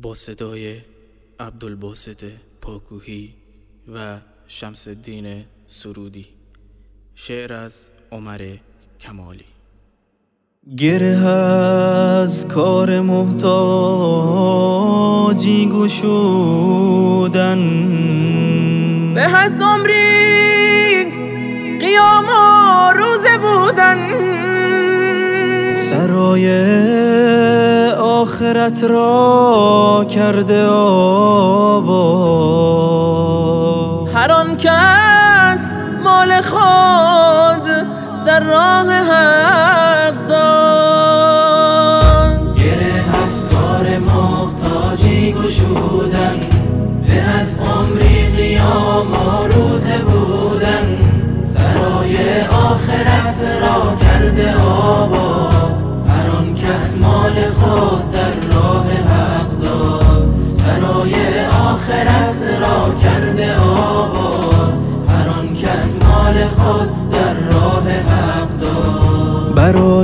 با صدای عبدالباسط پاکوهی و شمس الدین سرودی شعر از عمر کمالی۔ گره از کار محتاجی گشودن۔ به هز عمری قیام روزه بودن۔ سرای آخرت را کرده آبا. هر آن کس مال خود در راه هم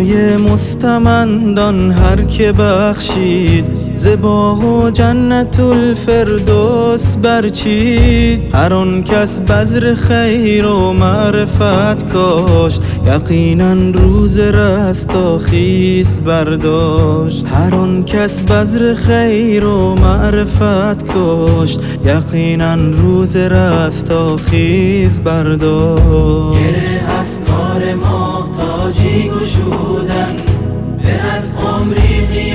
یه مستمندان هر که بخشید. زباغ و جنت الفردوس برچید هر آن کس بذر خیر و معرفت کاشت. یقینا روز رستاخیز برداشت. هر آن کس بذر خیر و معرفت کاشت. یقینا روز رستاخیز برداشت. گره از کار محتاجی گشودن. به از عمری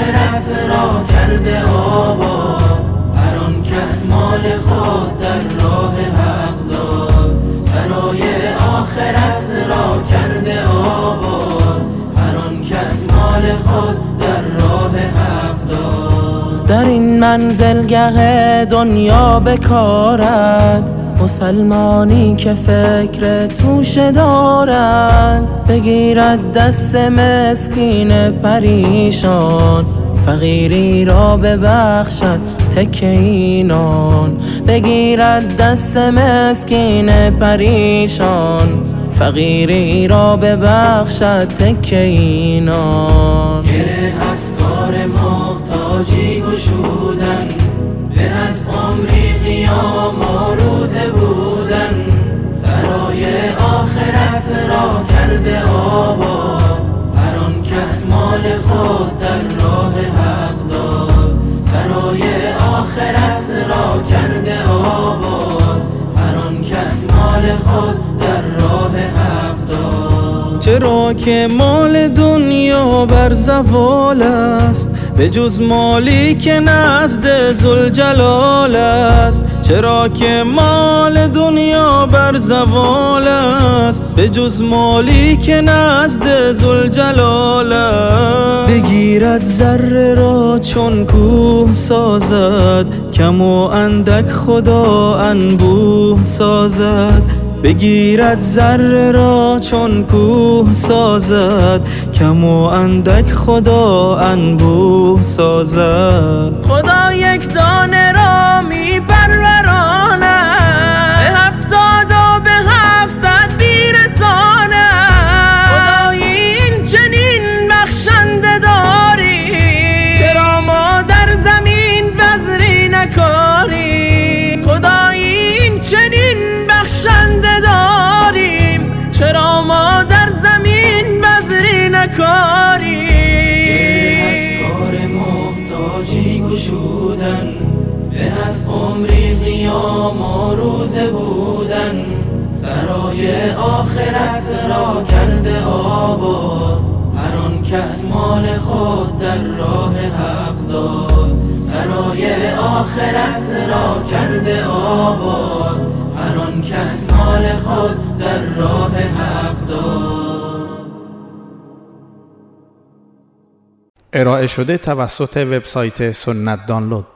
آخرت را کرده آباد. هر آن کس مال خود در راه حق داد. سرای آخرت را کرده آباد. هر آن کس مال خود در راه حق داد. در این منزلگه دنیا بکارد. مسلمانی که فکر توش دارن بگیرد دست مسکین پریشان. فقیری را ببخشد تک اینان. بگیرد دست مسکین پریشان. فقیری را ببخشد تک اینان. گره از کار محتاجی گشودن. به از عمری قیام گرد آباد هر آن کس مال خود در راه حق داد. سرای آخرت را کرده آباد هر آن کس مال خود در راه حق داد. چرا که مال دنیا بر زوال است به جز مالی که نزد زلجلال است چرا که مال دنیا بر زوال است. به جز مالی که نزد زلجلال است. بگیرد ذره را چون کوه سازد کم و اندک خدا انبوه سازد. بگیرد ذره را چون کوه سازد. کم و اندک خدا انبوه سازد. خدا سرای آخرت را کرده آباد. هر آن کس مال خود در راه حق داد. سرای آخرت را کرده آباد. هر آن کس مال خود در راه حق داد. ارائه شده توسط وبسایت سنت دانلود.